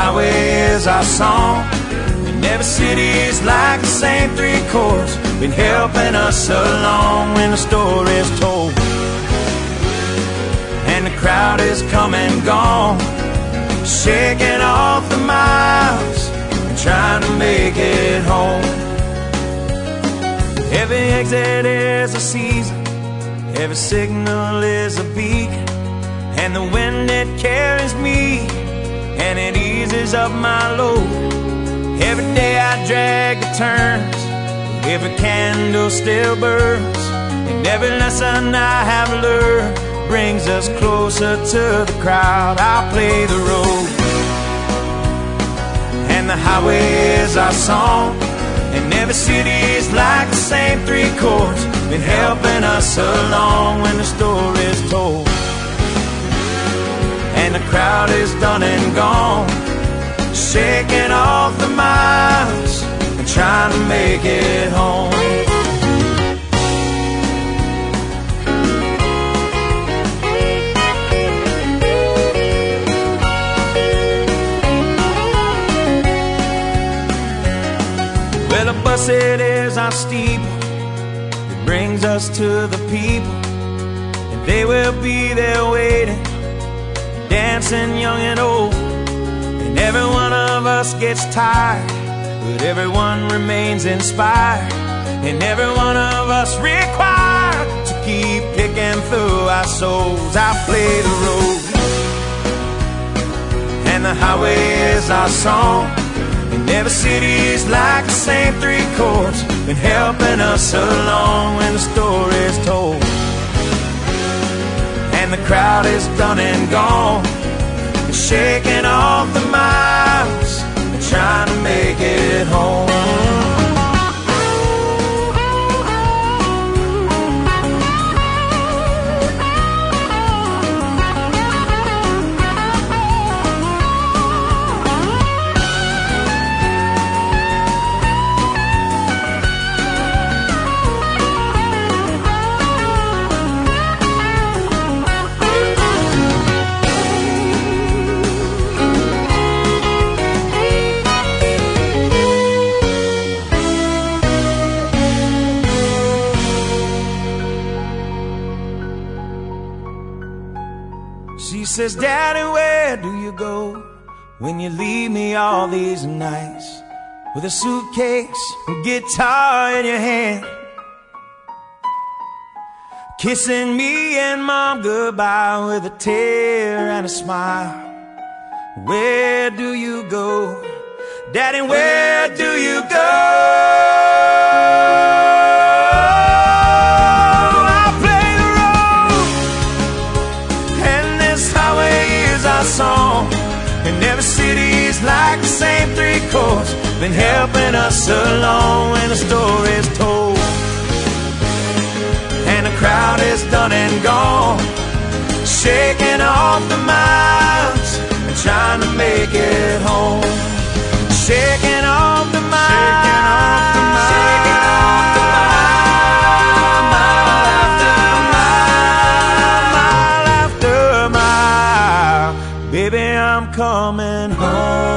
highway is our song. And every city's like the same three chords, been helping us along when the story's told. And the crowd is come and gone, shaking off the miles and trying to make it home. Every exit is a season, every signal is a beacon, and the wind it carries me eases up my load. Every day I drag the turns, every candle still burns, and every lesson I have learned brings us closer to the crowd. I'll play the road, and the highway is our song. And every city's like the same three chords, been helping us along when the story's told and the crowd is done and gone. Shaking off the miles and trying to make it home. Well, a bus it is our steeple. It brings us to the people, and they will be there waiting dancing young and old. Every one of us gets tired, but everyone remains inspired. And every one of us required to keep picking through our souls. I play the road, and the highway is our song. And every city is like the same three chords, been helping us along when the story's told and the crowd is done and gone. Shaking off the miles trying to make it home. Says, Daddy, where do you go when you leave me all these nights with a suitcase and guitar in your hand? Kissing me and mom goodbye with a tear and a smile. Where do you go? Daddy, where do you go? Same been helping us along when the story's told. And the crowd is done and gone, shaking off the miles and trying to make it home. Shaking off the miles, coming home.